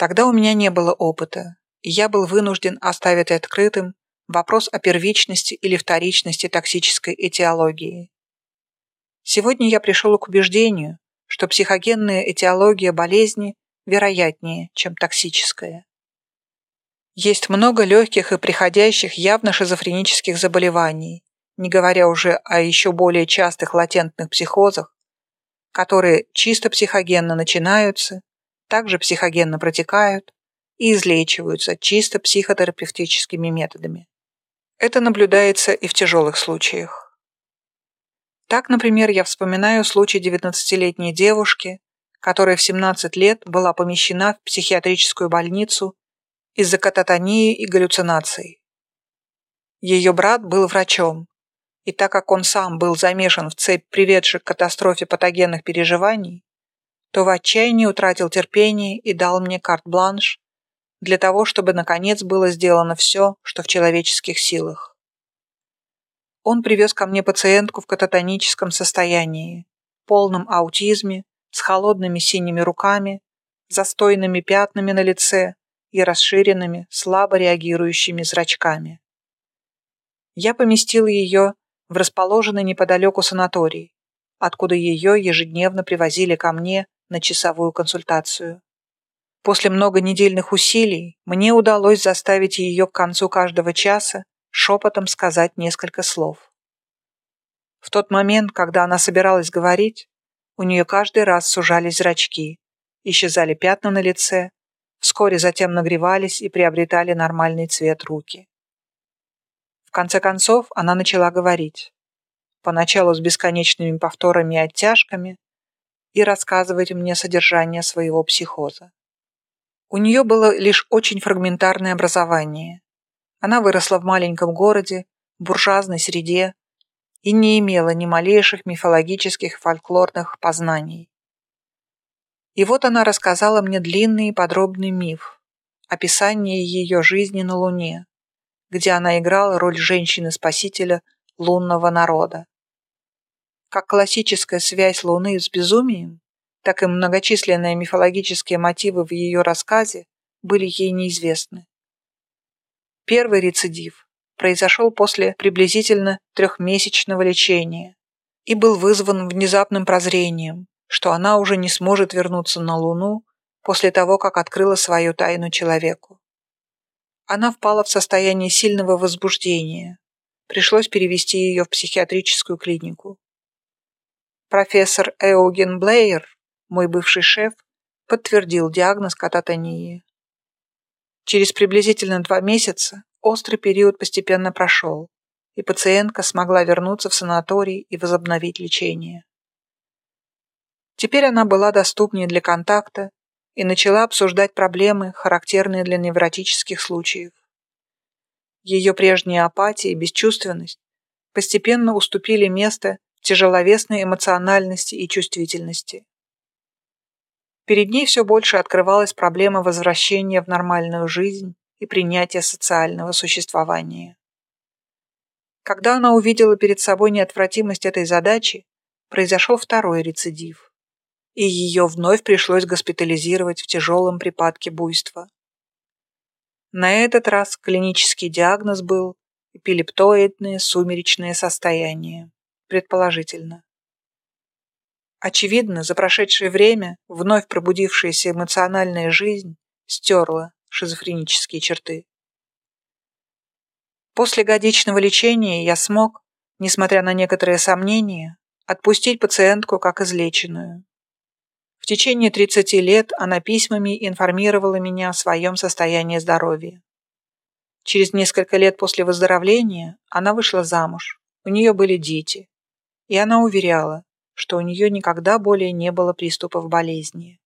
Тогда у меня не было опыта, и я был вынужден оставить открытым вопрос о первичности или вторичности токсической этиологии. Сегодня я пришел к убеждению, что психогенная этиология болезни вероятнее, чем токсическая. Есть много легких и приходящих явно шизофренических заболеваний, не говоря уже о еще более частых латентных психозах, которые чисто психогенно начинаются, также психогенно протекают и излечиваются чисто психотерапевтическими методами. Это наблюдается и в тяжелых случаях. Так, например, я вспоминаю случай 19-летней девушки, которая в 17 лет была помещена в психиатрическую больницу из-за кататонии и галлюцинаций. Ее брат был врачом, и так как он сам был замешан в цепь приведших к катастрофе патогенных переживаний, то в отчаянии утратил терпение и дал мне карт-бланш для того, чтобы наконец было сделано все, что в человеческих силах. Он привез ко мне пациентку в кататоническом состоянии, полном аутизме, с холодными синими руками, застойными пятнами на лице и расширенными, слабо реагирующими зрачками. Я поместил ее в расположенный неподалеку санаторий, откуда ее ежедневно привозили ко мне на часовую консультацию. После многонедельных усилий мне удалось заставить ее к концу каждого часа шепотом сказать несколько слов. В тот момент, когда она собиралась говорить, у нее каждый раз сужались зрачки, исчезали пятна на лице, вскоре затем нагревались и приобретали нормальный цвет руки. В конце концов она начала говорить. Поначалу с бесконечными повторами и оттяжками, и рассказывать мне содержание своего психоза. У нее было лишь очень фрагментарное образование. Она выросла в маленьком городе, в буржуазной среде, и не имела ни малейших мифологических фольклорных познаний. И вот она рассказала мне длинный и подробный миф, описание ее жизни на Луне, где она играла роль женщины-спасителя лунного народа. Как классическая связь Луны с безумием, так и многочисленные мифологические мотивы в ее рассказе были ей неизвестны. Первый рецидив произошел после приблизительно трехмесячного лечения и был вызван внезапным прозрением, что она уже не сможет вернуться на Луну после того, как открыла свою тайну человеку. Она впала в состояние сильного возбуждения. Пришлось перевести ее в психиатрическую клинику. Профессор Эоген Блейер, мой бывший шеф, подтвердил диагноз кататонии. Через приблизительно два месяца Острый период постепенно прошел, и пациентка смогла вернуться в санаторий и возобновить лечение. Теперь она была доступнее для контакта и начала обсуждать проблемы, характерные для невротических случаев. Ее прежняя апатия и бесчувственность постепенно уступили место тяжеловесной эмоциональности и чувствительности. Перед ней все больше открывалась проблема возвращения в нормальную жизнь и принятия социального существования. Когда она увидела перед собой неотвратимость этой задачи, произошел второй рецидив, и ее вновь пришлось госпитализировать в тяжелом припадке буйства. На этот раз клинический диагноз был эпилептоидное сумеречное состояние, предположительно. Очевидно, за прошедшее время вновь пробудившаяся эмоциональная жизнь стерла шизофренические черты. После годичного лечения я смог, несмотря на некоторые сомнения, отпустить пациентку как излеченную. В течение 30 лет она письмами информировала меня о своем состоянии здоровья. Через несколько лет после выздоровления она вышла замуж, у нее были дети, и она уверяла, что у нее никогда более не было приступов болезни.